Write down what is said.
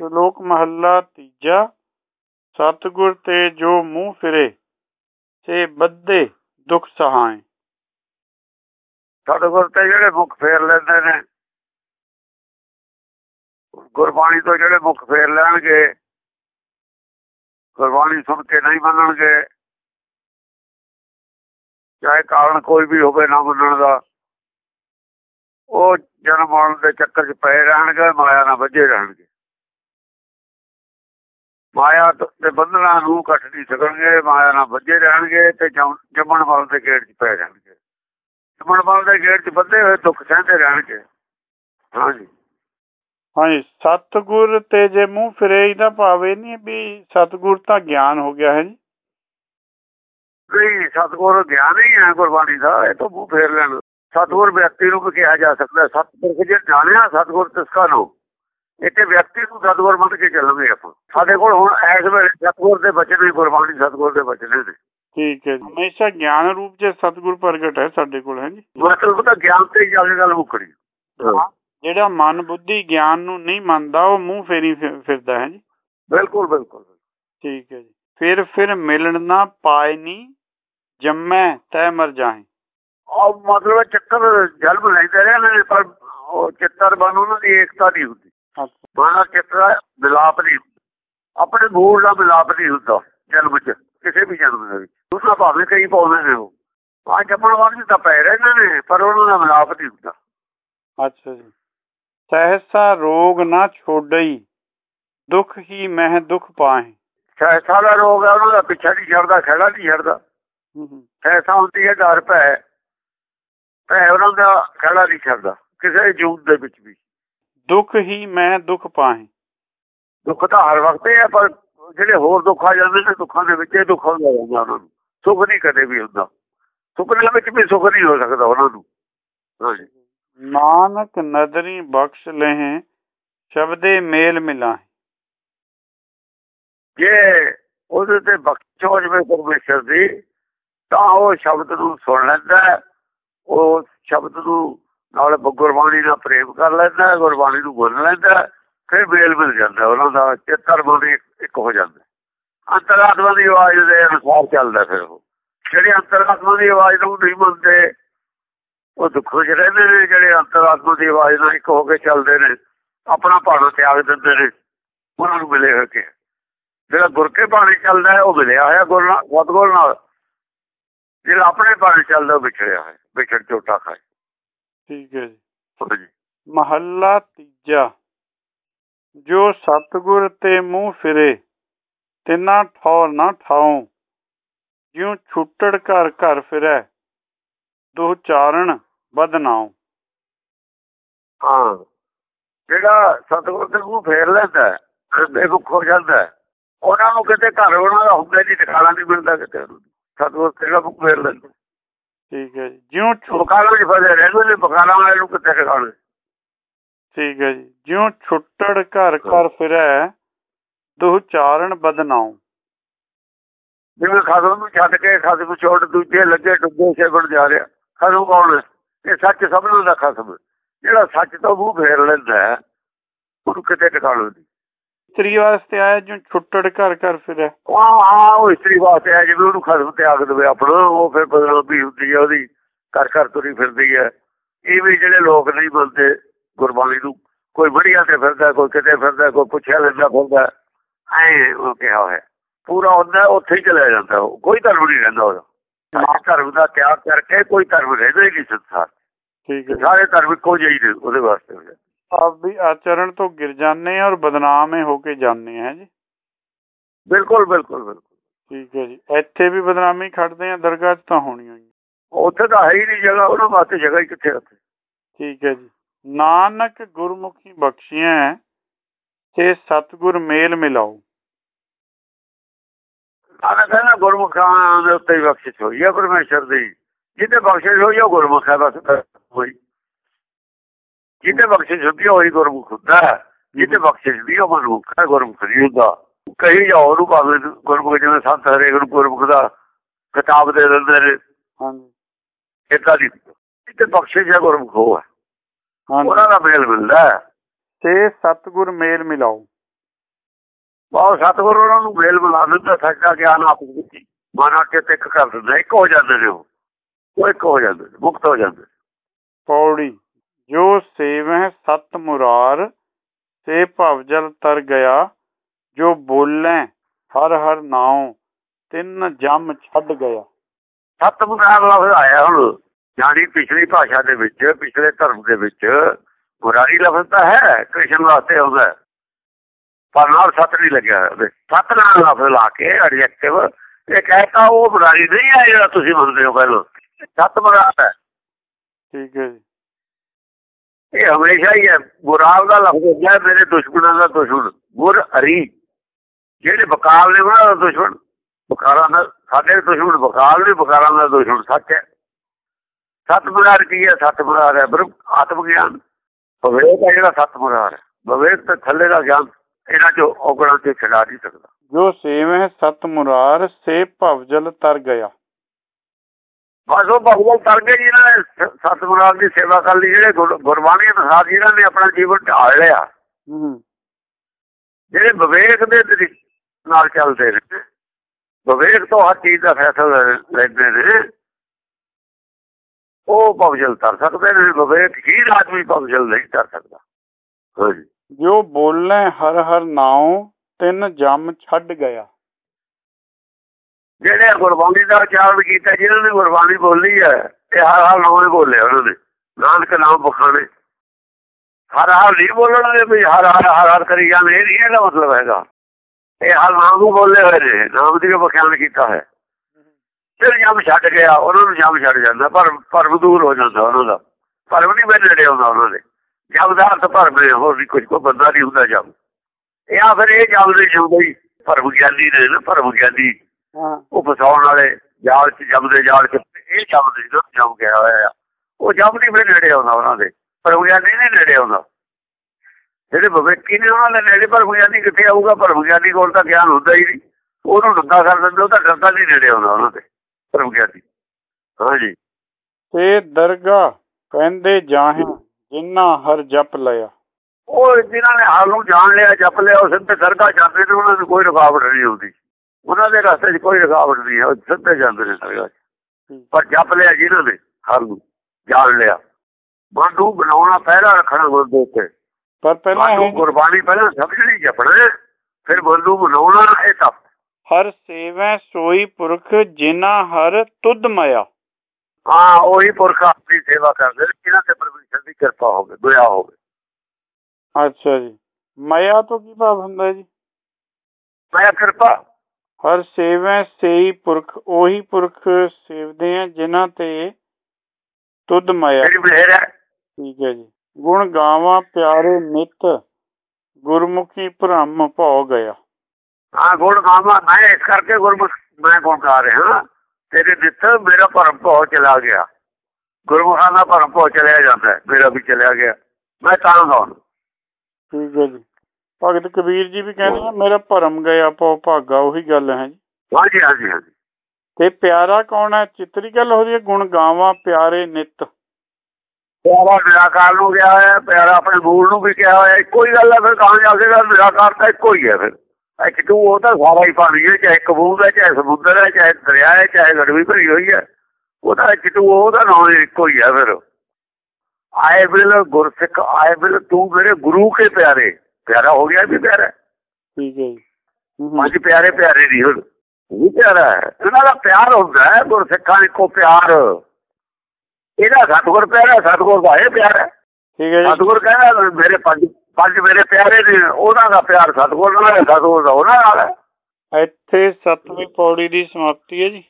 ਸ਼ਲੋਕ ਮਹੱਲਾ ਤੀਜਾ, ਸਤਿਗੁਰ ਤੇ ਜੋ ਮੂੰਹ ਫਿਰੇ, ਤੇ ਬੱਧੇ ਦੁੱਖ ਸਹਾਏ। ਸਤਿਗੁਰ ਤੇ ਜਿਹੜੇ ਮੁਖ ਫੇਰ ਲੈਂਦੇ ਨੇ, ਗੁਰਬਾਣੀ ਤੋਂ ਜਿਹੜੇ ਮੁਖ ਫੇਰ ਲੈਣਗੇ, ਗੁਰਬਾਣੀ ਸੁਣ ਕੇ ਨਹੀਂ ਮੰਨਣਗੇ, ਚਾਹੇ ਕਾਰਨ ਕੋਈ ਵੀ ਹੋਵੇ ਨਾ ਮੰਨਣ ਦਾ, ਉਹ ਜਨਮ ਮਰਨ ਦੇ ਚੱਕਰ 'ਚ ਪਏ ਰਹਿਣਗੇ, ਮਾਇਆ ਨਾਲ ਵੱਜੇ ਰਹਿਣਗੇ। ਮਾਇਆ ਦੇ ਬੰਧਨਾਂ ਨੂੰ ਕੱਟ ਨਹੀਂ ਸਕਣਗੇ ਮਾਇਆ ਨਾਲ ਵੱਜੇ ਰਹਿਣਗੇ ਤੇ ਜੰਮਣ ਵਾਲ ਦੇ ਗੇੜ 'ਚ ਪੈ ਜਾਣਗੇ। ਜੰਮਣ ਵਾਲ ਦੇ ਗੇੜ 'ਚ ਬੰਦੇ ਹੋਏ ਦੁੱਖ ਸਹਿੰਦੇ ਰਹਿਣਗੇ। ਹਾਂਜੀ। ਹਾਂਜੀ ਸਤਗੁਰ ਤੇ ਜੇ ਮੂੰਹ ਫਿਰੇ ਇਹਦਾ ਭਾਵ ਨਹੀਂ ਵੀ ਸਤਗੁਰ ਤਾਂ ਗਿਆਨ ਹੋ ਗਿਆ ਹੈ ਜੀ। ਨਹੀਂ ਸਤਗੁਰ ਗਿਆਨ ਹੀ ਹੈ ਗੁਰਬਾਣੀ ਦਾ ਇਹ ਤਾਂ ਮੂੰਹ ਫੇਰ ਲੈਣ। ਸਤਗੁਰ ਵਿਅਕਤੀ ਨੂੰ ਵੀ ਕਿਹਾ ਜਾ ਸਕਦਾ ਸਤਗੁਰ ਜੇ ਜਾਣਿਆ ਸਤਗੁਰ ਤਿਸਕਾ ਨੂੰ। ਇੱਥੇ ਵਿਅਕਤੀ ਨੂੰ ਸਤਗੁਰ ਮੰਨ ਕੇ ਚੱਲਾਂਗੇ ਆਪਾਂ। ਸਾਡੇ ਕੋਲ ਹੁਣ ਇਸ ਵੇਲੇ ਸਤਗੁਰ ਦੇ ਬਚਨ ਹੀ ਗੁਰਬਾਣੀ ਸਤਗੁਰ ਦੇ ਬਚਨ ਨੇ। ਠੀਕ ਹੈ ਜੀ। ਹਮੇਸ਼ਾ ਗਿਆਨ ਰੂਪ ਚ ਸਤਗੁਰ ਪ੍ਰਗਟ ਹੈ ਸਾਡੇ ਕੋਲ ਹੈ ਜੀ? ਮਤਲਬ ਤਾਂ ਗਿਆਨ ਤੇ ਹੀ ਜਾ ਕੇ ਗੱਲ ਮੁੱਕਣੀ ਜਿਹੜਾ ਮਨ ਬੁੱਧੀ ਗਿਆਨ ਨੂੰ ਨਹੀਂ ਮੰਨਦਾ ਉਹ ਮੂੰਹ ਫੇਰੀ ਫਿਰਦਾ ਹੈ ਜੀ? ਬਿਲਕੁਲ ਬਿਲਕੁਲ। ਠੀਕ ਹੈ ਜੀ। ਫਿਰ ਫਿਰ ਮਿਲਣ ਨਾ ਪਾਏ ਨਹੀਂ ਜੰਮੈ ਤੈ ਮਰ ਜਾਏ ਉਹ ਮਤਲਬ ਚੱਕਰ ਜਨਮ ਲੈਂਦੇ ਰਹੇ ਨੇ ਪਰ ਉਹ ਚਿੱਤਰ ਬਨ ਉਹਨਾਂ ਦੀ ਏਕਤਾ ਨਹੀਂ ਹੁੰਦੀ। ਮਾਨਾ ਚਿੱਤਰ ਮਿਲਾਪ ਨਹੀਂ ਆਪਣੇ ਮੂਲ ਦਾ ਮਿਲਾਪ ਨਹੀਂ ਹੁੰਦਾ ਜਨਮ ਚ ਕਿਸੇ ਵੀ ਜਨਮ ਦੇ ਵਿੱਚ। ਦੂਸਰਾ ਭਾਵੇਂ ਕਈ ਪਾਉਂਦੇ ਨੇ ਉਹ। ਆ ਜੰਮਣ ਵਾਲੇ ਤਾਂ ਪੈ ਰਹੇ ਨੇ ਪਰ ਉਹਨਾਂ ਦਾ ਮਿਲਾਪ ਨਹੀਂ ਹੁੰਦਾ। ਅੱਛਾ ਜੀ। ਸਹਸਾ ਰੋਗ ਨਾ ਛੋੜਈ ਦੁੱਖ ਹੀ ਮਹਿ ਦੁੱਖ ਪਾਏ ਸਹਸਾ ਦਾ ਰੋਗ ਹੈ ਉਹਨਾਂ ਦਾ ਪਿੱਛਾ ਨਹੀਂ ਛੱਡਦਾ ਖੜਾ ਨਹੀਂ ਛੱਡਦਾ। ਸਹਸਾ ਹੁੰਦੀ ਹੈ ਡਰ ਭੈ। ਭੈ ਉਹਨਾਂ ਦਾ ਖੜਾ ਨਹੀਂ ਛੱਡਦਾ ਕਿਸੇ ਜੂਨ ਦੇ ਵਿੱਚ ਵੀ। ਦੁੱਖ ਹੀ ਮੈਂ ਦੁੱਖ ਪਾਏ ਦੁੱਖ ਤਾਂ ਹਰ ਵਕਤ ਹੈ ਪਰ ਜਿਹੜੇ ਹੋਰ ਦੁੱਖ ਆ ਜਾਂਦੇ ਨੇ ਦੁੱਖਾਂ ਦੇ ਵਿੱਚ ਇਹ ਦੁੱਖ ਹੋ ਜਾਂਦਾ ਉਹਨਾਂ ਨੂੰ। ਸੁੱਖ ਨਹੀਂ ਕਦੇ ਵੀ ਹੁੰਦਾ। ਸੁੱਖ ਦੇ ਵਿੱਚ ਵੀ ਸੁੱਖ ਨਹੀਂ ਹੋ ਸਕਦਾ ਉਹਨਾਂ ਨੂੰ। ਨਾਨਕ ਨਦਰੀ ਬਖਸ਼ ਲਹਿ ਸ਼ਬਦੇ ਮੇਲ ਮਿਲਾ ਜੇ ਉਹਦੇ ਤੇ ਬਖਸ਼ੋ ਜਵੇ ਪਰਮੇਸ਼ਰ ਦੀ ਤਾਂ ਉਹ ਸ਼ਬਦ ਨੂੰ ਸੁਣ ਲੈਂਦਾ ਉਹ ਸ਼ਬਦ ਨੂੰ ਨਾਲ ਗੁਰਬਾਣੀ ਨਾਲ ਪ੍ਰੇਮ ਕਰ ਲੈਂਦਾ, ਗੁਰਬਾਣੀ ਨੂੰ ਬੋਲ ਲੈਂਦਾ, ਫਿਰ ਮੇਲ ਮਿਲ ਜਾਂਦਾ, ਉਹਨਾਂ ਦਾ ਚਿੱਤਰ ਮਨ ਇੱਕ ਹੋ ਜਾਂਦਾ। ਅੰਤਰਾਤਮਾ ਦੀ ਆਵਾਜ਼ ਦੇ ਅਨੁਸਾਰ ਚੱਲਦਾ ਫਿਰ ਉਹ। ਜਿਹੜੇ ਅੰਤਰਾਤਮਾ ਦੀ ਆਵਾਜ਼ ਨੂੰ ਨਹੀਂ ਮੰਨਦੇ, ਉਹ ਦੁੱਖ ਚ ਰਹਿੰਦੇ ਨੇ, ਜਿਹੜੇ ਅੰਤਰਾਤਮਾ ਦੀ ਆਵਾਜ਼ ਨਾਲ ਇੱਕ ਹੋ ਕੇ ਚੱਲਦੇ ਨੇ, ਆਪਣਾ ਭਾਣਾ ਤਿਆਗ ਦਿੰਦੇ ਨੇ, ਉਹਨਾਂ ਨੂੰ ਮਿਲੇ ਹੋ ਕੇ। ਜਿਹੜਾ ਗੁਰ ਕੇ ਬਾਣੀ ਚੱਲਦਾ ਹੈ, ਉਹ ਮਿਲਿਆ ਹੋਇਆ ਗੁਰ ਨਾਲ, ਸਤਗੁਰ ਨਾਲ। ਜਿਹੜਾ ਆਪਣੇ ਬਾਣੀ ਚੱਲਦਾ, ਉਹ ਵਿਛੜਿਆ ਹੋਇਆ, ਵਿਛੜ ਚੋਟਾ ਖਾਏ ਠੀਕ ਹੈ ਜੀ। ਮਹੱਲਾ ਤੀਜਾ। ਜੋ ਸਤਗੁਰ ਤੇ ਮੂੰਹ ਫਿਰੇ, ਤਿੰਨਾ ਠੌਰ ਨਾ ਠਾਉ। ਜਿਉ ਛੁੱਟੜ ਘਰ ਘਰ ਫਿਰੈ ਦੋ ਚਾਰਣ ਬਦਨਾਉ ਹਾਂ। ਜਿਹੜਾ ਸਤਗੁਰ ਤੇ ਮੂੰਹ ਫੇਰ ਲੈਂਦਾ ਬੇਵਕੂਫ ਹੋ ਜਾਂਦਾ ਉਹਨਾਂ ਨੂੰ ਕਿਤੇ ਘਰ ਉਹਨਾਂ ਦਾ ਹੁੰਦਾ ਨਹੀਂ ਟਿਕਾਣਾ ਨਹੀਂ ਮਿਲਦਾ ਕਿਤੇ। ਸਤਗੁਰ ਤੇ ਮੂੰਹ ਫੇਰ ਲੈਂਦਾ। ਠੀਕ ਹੈ ਜੀ। ਜਿਉਂ ਬਕਾਲਾ ਵਿੱਚ ਫਸੇ ਰਹਿੰਦੇ ਨੇ ਬਕਾਲਾ ਵਾਲੇ ਨੂੰ ਕਿੱਥੇ ਟਿਕਾਣਾ ਠੀਕ ਹੈ ਜੀ। ਜਿਉਂ ਛੁੱਟੜ ਘਰ ਘਰ ਫਿਰੈ ਦੋ ਚਾਰਣ ਬਦਨਾਉ। ਜਿਵੇਂ ਖਸਮ ਨੂੰ ਛੱਡ ਕੇ ਖਸਮ ਛੋੜ ਦੂਜੇ ਲੱਗੇ ਡੁੱਬੇ ਸੇਵਣ ਜਾ ਰਿਹਾ। ਖਸਮ ਕੌਣ ਇਹ ਸੱਚ ਸਭਨਾਂ ਦਾ ਖਸਮ ਜਿਹੜਾ ਸੱਚ ਤੋਂ ਮੂੰਹ ਫੇਰ ਲੈਂਦਾ ਉਹਨੂੰ ਕਿਤੇ ਟਿਕਾਣਾ ਨਹੀਂ? ਇਸਤਰੀ ਵਾਸਤੇ ਆਇਆ ਜੋ ਛੁੱਟੜ ਘਰ ਘਰ ਫਿਰੈ ਹਾਂ ਹਾਂ ਉਹ ਇਸਤਰੀ ਵਾਸਤੇ ਆਇਆ ਜਿਵੇਂ ਉਹਨੂੰ ਖਸਮ ਤਿਆਗ ਦੇਵੇ ਆਪਣਾ ਉਹ ਫਿਰ ਬਦਨਾਮੀ ਹੁੰਦੀ ਹੈ ਉਹਦੀ। ਘਰ ਘਰ ਤੁਰੀ ਫਿਰਦੀ ਹੈ ਇਹ ਵੀ ਜਿਹੜੇ ਲੋਕ ਨਹੀਂ ਮੰਨਦੇ ਗੁਰਬਾਣੀ ਨੂੰ। ਕੋਈ ਬੜੀਆਂ ਤੇ ਫਿਰਦਾ ਕੋਈ ਕਿਤੇ ਫਿਰਦਾ ਕੋਈ ਪੁੱਛਿਆ ਲੈਂਦਾ ਫਿਰਦਾ। ਐ ਉਹ ਕਿਹਾ ਹੋਇਆ। ਪੂਰਾ ਹੁੰਦਾ ਉੱਥੇ ਹੀ ਚਲਾ ਜਾਂਦਾ ਉਹ। ਕੋਈ ਧਰਮ ਨਹੀਂ ਰਹਿੰਦਾ ਉਹਦਾ। ਧਰਮ ਦਾ ਤਿਆਗ ਕਰਕੇ ਕੋਈ ਧਰਮ ਰਹਿੰਦਾ ਹੀ ਨਹੀਂ ਸੰਸਾਰ। ਠੀਕ ਹੈ ਸਾਰੇ ਧਰਮ ਇੱਕੋ ਜਿਹੇ ਨੇ ਉਹਦੇ ਵਾਸਤੇ। ਆਪ ਵੀ ਆਚਰਣ ਤੋਂ ਗਿਰ ਜਾਂਦੇ ਔਰ ਬਦਨਾਮ ਹੋ ਕੇ ਜਾਂਦੇ ਹੈ ਜੀ। ਬਿਲਕੁਲ ਬਿਲਕੁਲ ਬਿਲਕੁਲ। ਠੀਕ ਹੈ ਜੀ। ਇੱਥੇ ਵੀ ਬਦਨਾਮੀ ਖੜਦੇ ਆ ਦਰਗਾਹ ਤਾਂ ਹੋਣੀ ਹੋਈ ਉੱਥੇ ਤਾਂ ਹੈ ਹੀ ਨਹੀਂ ਜਗ੍ਹਾ ਉਹਨਾਂ ਵਾਸਤੇ ਜਗ੍ਹਾ ਹੀ ਕਿੱਥੇ ਉੱਥੇ? ਠੀਕ ਹੈ ਜੀ। ਨਾਨਕ ਗੁਰਮੁਖੀ ਬਖਸ਼ੀਆਂ ਤੇ ਸਤਗੁਰ ਮੇਲ ਮਿਲਾਓ। ਨਾਨਕ ਕਹਿੰਦਾ ਗੁਰਮੁਖਾਂ ਦੇ ਉੱਤੇ ਬਖਸ਼ਿਸ਼ ਹੋਈ ਹੈ ਪਰਮੇਸ਼ਰ ਦੀ। ਜਿੱਤੇ ਬਖਸ਼ਿਸ਼ ਹੋਈ ਉਹ ਗੁਰਮੁਖ ਹੈ ਬਸ ਹੋਈ ਜਿੱਤੇ ਬਖਸ਼ਿਸ਼ ਹੁੰਦੀ ਹੋਈ ਗੁਰਮੁਖ ਹੁੰਦਾ ਜਿੱਤੇ ਬਖਸ਼ਿਸ਼ ਦੀ ਉਹ ਮਨੁੱਖ ਹੈ ਗੁਰਮੁਖ ਨਹੀਂ ਹੁੰਦਾ। ਕਹੀ ਜਾਓ ਉਹਨੂੰ ਭਾਵੇਂ ਗੁਰਮੁਖ ਜਿਵੇਂ ਸੰਤ ਹਰੇਕ ਨੂੰ ਗੁਰਮੁਖ ਦਾ ਕਿਤਾਬ ਦੇ ਦਿੰਦੇ ਨੇ। ਇਦਾਂ ਦੀ ਜਿੱਤੇ ਬਖਸ਼ਿਸ਼ ਹੈ ਗੁਰਮੁਖ ਉਹ ਹੈ। ਹਾਂਜੀ। ਉਹਨਾਂ ਦਾ ਮੇਲ ਮਿਲਦਾ ਤੇ ਸਤਗੁਰ ਮੇਲ ਮਿਲਾਓ। ਬਹੁਤ ਸਤਿਗੁਰੂ ਉਹਨਾਂ ਨੂੰ ਮੇਲ ਮਿਲਾ ਦਿੰਦਾ ਸੱਚਾ ਗਿਆਨ ਆਪਸ ਵਿੱਚ ਮਨਾਂ ਕੇ ਤਿੱਖ ਕਰ ਦਿੰਦਾ। ਇੱਕ ਹੋ ਜਾਂਦੇ ਨੇ ਉਹ ਇੱਕ ਹੋ ਜਾਂਦੇ ਨੇ ਮੁਕਤ ਹੋ ਜਾਂਦੇ ਨੇ। ਪੌੜੀ। ਜੋ ਸੇਵਹਿ ਸਤ ਮੁਰਾਰ ਸੇ ਭਵ ਜਲ ਤਰ ਗਿਆ ਜੋ ਬੋਲੇ ਹਰ ਹਰ ਨਾਉ ਤਿੰਨ ਜਮ ਛੱਡ ਗਿਆ। ਸਤ ਮੁਰਾਰ ਲਫ਼ਜ਼ ਆਇਆ ਹੁਣ ਜਾਨੀ ਪਿਛਲੀ ਭਾਸ਼ਾ ਦੇ ਵਿੱਚ ਪਿਛਲੇ ਧਰਮ ਦੇ ਵਿੱਚ ਮੁਰਾਰੀ ਲਫ਼ਜ਼ ਤਾਂ ਹੈ ਕ੍ਰਿਸ਼ਨ ਵਾਸਤੇ ਆਉਂਦਾ। ਪਰ ਨਾਲ ਸਤ ਨਹੀਂ ਲੱਗਿਆ ਸਤ ਨਾਲ ਲਫ਼ਜ਼ ਲਾ ਕੇ ਐਡਜੈਕਟਿਵ ਇਹ ਕਹਿਤਾ ਉਹ ਮੁਰਾਰੀ ਨਹੀਂ ਹੈ ਜਿਹੜਾ ਤੁਸੀਂ ਮੰਨਦੇ ਹੋ ਪਹਿਲਾਂ। ਸਤ ਮੁਰਾਰ ਹੈ। ਠੀਕ ਹੈ ਜੀ। ਇਹ ਹਮੇਸ਼ਾ ਹੀ ਹੈ। ਗੁਰਾਬ ਦਾ ਲਫ਼ਜ਼ ਹੁੰਦਾ ਮੇਰੇ ਦੁਸ਼ਮਣਾਂ ਦਾ ਦੁਸ਼ਮਣ। ਗੁਰ ਹਰੀ, ਜਿਹੜੇ ਬਕਾਲ ਨੇ ਉਹਨਾਂ ਦਾ ਦੁਸ਼ਮਣ। ਬਕਾਲਾਂ ਦਾ, ਸਾਡੇ ਦੁਸ਼ਮਣ ਬਕਾਲ ਨੇ, ਬਕਾਲਾਂ ਦਾ ਦੁਸ਼ਮਣ ਸੱਚ ਹੈ। ਸਤ ਕੀ ਹੈ? ਸਤ ਮੁਰਾਰ ਹੈ ਬ੍ਰਹਮ, ਆਤਮ ਗਿਆਨ। ਵਿਵੇਕ ਹੈ ਜਿਹੜਾ ਸਤ ਮੁਰਾਰ ਹੈ। ਵਿਵੇਕ ਤੇ ਥੱਲੇ ਦਾ ਗਿਆਨ, ਇਹਨਾਂ ਚੋਂ ਔਗਣਾਂ ਤੇ ਛਡਾ ਨਹੀਂ ਸਕਦਾ। ਜੋ ਸੇਵ ਹੈ ਸਤ ਮੁਰਾਰ ਸੇ ਭਵ ਤਰ ਗਿਆ। ਬਸ ਉਹ ਭਗਵਾਨ ਤਰ ਗਏ ਜਿਹਨਾਂ ਨੇ ਸ- ਸਤ ਮੁਰਾਰ ਦੀ ਸੇਵਾ ਕਰ ਲਈ ਜਿਹੜੇ ਗੁਰ- ਗੁਰਬਾਣੀ ਅਨੁਸਾਰ ਜਿਹਨਾਂ ਨੇ ਆਪਣਾ ਜੀਵਨ ਢਾਲ ਲਿਆ। ਹੂੰ ਜਿਹੜੇ ਵਿਵੇਕ ਦੇ ਨਾਲ ਚੱਲਦੇ ਨੇ ਵਿਵੇਕ ਤੋਂ ਹਰ ਚੀਜ਼ ਦਾ ਫੈਸਲਾ ਲੈਂਦੇ ਨੇ ਉਹ ਭਵਜਲ ਤਰ ਸਕਦੇ ਨੇ ਵਿਵੇਕ ਹੀ ਆਦਮੀ ਭਵਜਲ ਨਹੀਂ ਤਰ ਸਕਦਾ। ਹਾਂਜੀ ਜੋ ਬੋਲੇ ਹਰ ਹਰ ਨਾਉ ਤਿੰਨ ਜਮ ਛੱਡ ਗਿਆ। ਜਿਹੜੇ ਗੁਰਬਾਣੀ ਦਾ ਉਚਾਰਨ ਕੀਤਾ, ਜਿਹਨਾਂ ਨੇ ਗੁਰਬਾਣੀ ਬੋਲੀ ਹੈ ਇਹ ਹਰ ਹਰ ਨਾਮ ਹੀ ਬੋਲਿਆ ਉਹਨਾਂ ਨੇ। ਨਾਨਕ ਨਾਮ ਬਖਾਣੇ ਹਰ ਹਾਲ ਨਹੀਂ ਬੋਲਣਾ ਵੀ ਵੀ ਹਰ ਹਰ ਹਰ ਹਰ ਕਰੀ ਜਾਂਦੇ, ਇਹ ਨਹੀਂ ਇਹਦਾ ਮਤਲਬ ਹੈਗਾ। ਇਹ ਹਾਲ ਨਾਮ ਨੂੰ ਬੋਲੇ ਹੋਏ ਨੇ, ਨਾਮ ਦੀ ਬਖਿਆਨ ਕੀਤਾ ਹੈ। ਫਿਰ ਜਮ ਛੱਡ ਗਿਆ, ਉਹਨਾਂ ਨੂੰ ਜਮ ਛੱਡ ਜਾਂਦਾ, ਪਰ ਪਰਮ ਦੂਰ ਹੋ ਜਾਂਦਾ ਉਹਨਾਂ ਦਾ। ਪਰਮ ਨਹੀਂ ਮੇਰੇ ਨੇੜੇ ਆਉਂਦਾ ਉਹਨਾਂ ਦੇ। ਜਮ ਦਾ ਅਰਥ ਭਰਮ ਨੇ ਹੋਰ ਵੀ ਕੁਝ ਕੋ ਬੰਦਾ ਨਹੀਂ ਹੁੰਦਾ ਜਮ। ਇਹ ਆ ਫਿਰ ਇਹ ਜਮ ਦੇ ਜਿਉਂਦੇ ਹੀ ਭਰਮ ਗਿਆਨੀ ਨੇ ਨਾ, ਭਰਮ ਗਿਆਨੀ। ਉਹ ਫਸਾਉਣ ਵਾਲੇ ਜਾਲ 'ਚ ਜੰਮਦੇ ਜਾਲ 'ਚ ਇਹ ਜੰਮਦੇ ਜੋ ਜੰਮ ਗਿਆ ਹੋਇਆ। ਆ ਉਹ ਜੰਮ ਨਹੀਂ ਫਿਰ ਨੇੜੇ ਆਉਂਦਾ ਉਹਨਾਂ ਦੇ ਪਰ ਵਿਗਿਆਨੀ ਨਹੀਂ ਨੇੜੇ ਆਉਂਦਾ। ਜਿਹੜੇ ਵਿਵੇਕੀ ਨੇ ਉਹਨਾਂ ਦੇ ਨੇੜੇ ਪਰ ਵਿਗਿਆਨੀ ਕਿੱਥੇ ਆਊਗਾ? ਪਰ ਵਿਗਿਆਨੀ ਕੋਲ ਤਾਂ ਗਿਆਨ ਹੁੰਦਾ ਹੀ ਨਹੀਂ। ਉਹਨੂੰ ਡੰਗਾ ਕਰ ਦਿੰਦੇ ਉਹ ਤਾਂ ਡੰਗਾ ਨਹੀਂ ਨੇੜੇ ਆਉਂਦਾ ਉਹਨਾਂ ਦੇ ਪਰ ਵਿਗਿਆਨੀ। ਹਾਂਜੀ ਤੇ ਦਰਗਾ ਕਹਿੰਦੇ ਜਾਹੇ ਜਿੰਨਾ ਹਰ ਜਪ ਲਿਆ। ਉਹ ਜਿਨ੍ਹਾਂ ਨੇ ਹਾਲ ਨੂੰ ਜਾਣ ਲਿਆ ਜਪ ਲਿਆ ਉਹ ਸਿੱਧੇ ਦਰਗਾਹ ਜਾਂਦੇ ਨੇ ਉਹਨਾਂ ਨੂੰ ਕੋਈ ਰੁਕਾਵਟ ਨਹੀਂ ਹੁੰਦੀ ਉਹਨਾਂ ਦੇ ਰਸਤੇ 'ਚ ਕੋਈ ਰੁਕਾਵਟ ਨਹੀਂ ਹੈ ਉਹ ਸਿੱਧੇ ਜਾਂਦੇ ਨੇ 'ਚ ਪਰ ਜਪ ਲਿਆ ਜਿਨ੍ਹਾਂ ਨੇ ਹਰ ਨੂੰ ਜਾਣ ਲਿਆ। ਮਨ ਨੂੰ ਬਣਾਉਣਾ ਪਹਿਰਾ ਰੱਖਣਾ ਮਨ ਦੇ ਉੱਤੇ। ਪਰ ਪਹਿਲਾਂ ਗੁਰਬਾਣੀ ਪਹਿਲਾਂ ਸਮਝਣੀ ਜਪਣਾ ਫਿਰ ਮਨ ਨੂੰ ਬਣਾਉਣਾ ਇਹ ਤਾਂ। ਹਰ ਸੇਵੈ ਸੋਈ ਪੁਰਖ ਜਿਨਾ ਹਰ ਤੁਧ ਮਇਆ। ਹਾਂ ਉਹੀ ਪੁਰਖ ਆਪਣੀ ਸੇਵਾ ਕਰਦੇ ਨੇ ਜਿਨ੍ਹਾਂ ਤੇ ਪਰਮੇਸ਼ਰ ਦੀ ਕਿਰਪਾ ਹੋਵੇ ਦਇਆ ਹੋਵੇ। ਅੱਛਾ ਜੀ। ਮਇਆ ਤੋਂ ਕੀ ਭਾਵ ਹੁੰਦਾ ਜੀ? ਮੈਂ ਕਿਰਪਾ ਹਰ ਸੇਵੈ ਸੇਈ ਪੁਰਖ ਉਹੀ ਪੁਰਖ ਸੇਵਦੇ ਆ ਜਿਨ੍ਹਾਂ ਤੇ ਤੁਧ ਮਇਆ। ਠੀਕ ਹੈ ਜੀ। ਗੁਣ ਗਾਵਾਂ ਪਿਆਰੇ ਨਿਤ ਗੁਰਮੁਖੀ ਭ੍ਰਮ ਭਉ ਗਿਆ। ਹਾਂ ਗੁਣ ਗਾਵਾਂ ਮੈਂ ਇਸ ਕਰਕੇ ਗੁਰਮੁਖ ਮੈਂ ਗੁਣ ਗਾ ਰਿਹਾ ਤੇਰੇ ਦਿੱਤ ਮੇਰਾ ਭਰਮ ਭਉ ਚਲਾ ਗਿਆ। ਗੁਰਮੁਖਾਂ ਦਾ ਭਰਮ ਭਉ ਚਲਿਆ ਜਾਂਦਾ ਮੇਰਾ ਵੀ ਚਲਿਆ ਗਿਆ। ਮੈਂ ਤਾਂ ਗਾਉਣ। ਠੀਕ ਹੈ ਜੀ। ਭਗਤ ਕਬੀਰ ਜੀ ਵੀ ਕਹਿੰਦੇ ਆ ਮੇਰਾ ਭਰਮ ਗਿਆ ਭਉ ਭਾਗਾ ਉਹੀ ਗੱਲ ਹੈ ਜੀ। ਹਾਂਜੀ ਹਾਂਜੀ ਹਾਂਜੀ। ਤੇ ਪਿਆਰਾ ਕੌਣ ਹੈ? ਚਿੱਤਰੀ ਗੱਲ ਹੋ ਰਹੀ ਹੈ ਗੁਣ ਗਾਵਾਂ ਪਿਆਰੇ ਨਿਤ। ਪਿਆਰਾ ਨਿਰਾਕਾਰ ਨੂੰ ਗਿਆ ਹੋਇਆ ਪਿਆਰਾ ਆਪਣੇ ਮੂਲ ਨੂੰ ਵੀ ਕਿਹਾ ਹੋਇਆ ਇੱਕੋ ਹੀ ਗੱਲ ਹੈ ਫਿਰ ਕਹਾਂ ਜਾ ਕੇ ਗੱਲ ਨਿਰਾਕਾਰ ਤਾਂ ਇੱਕੋ ਹੀ ਹੈ ਫਿਰ। ਇੱਕ ਤੂੰ ਉਹ ਤਾਂ ਸਾਰਾ ਹੀ ਪਾਣੀ ਹੈ ਚਾਹੇ ਕਬੂਲ ਹੈ ਚਾਹੇ ਸਮੁੰਦਰ ਹੈ ਚਾਹੇ ਦਰਿਆ ਹੈ ਚਾਹੇ ਗੜਵੀ ਭਰੀ ਹੋਈ ਹੈ। ਉਹਦਾ ਇੱਕ ਤੂੰ ਉਹਦਾ ਨਾਮ ਇੱਕੋ ਹੀ ਹੈ ਫਿਰ। ਆਏ ਬਿਲ ਗੁਰਸਿੱਖ ਆਏ ਬਿਲ ਤੂੰ ਮੇਰੇ ਗੁਰੂ ਕੇ ਪਿਆਰੇ। ਪਿਆਰਾ ਹੋ ਗਿਆ ਵੀ ਪਿਆਰਾ ਠੀਕ ਹੈ ਪੰਜ ਪਿਆਰੇ ਪਿਆਰੇ ਨਹੀਂ ਹੁਣ। ਵੀ ਪਿਆਰਾ ਹੈ। ਇਹਨਾਂ ਦਾ ਪਿਆਰ ਹੁੰਦਾ ਹੈ ਗੁਰਸਿੱਖਾਂ ਇੱਕੋ ਪਿਆਰ। ਇਹਦਾ ਸਤਿਗੁਰ ਪਿਆਰਾ ਸਤਿਗੁਰ ਦਾ ਇਹ ਪਿਆਰ ਹੈ। ਠੀਕ ਹੈ ਸਤਿਗੁਰ ਕਹਿੰਦਾ ਮੇਰੇ ਪੰਜ ਪੰਜ ਮੇਰੇ ਪਿਆਰੇ ਨੇ ਉਹਨਾਂ ਦਾ ਪਿਆਰ ਸਤਿਗੁਰ ਨਾਲ ਹੈ ਸਤਿਗੁਰ ਦਾ ਉਹਨਾਂ ਨਾਲ ਹੈ। ਇੱਥੇ ਸੱਤਵੀਂ ਪੌੜੀ ਦੀ ਸਮਾਪਤੀ ਹੈ ਜੀ।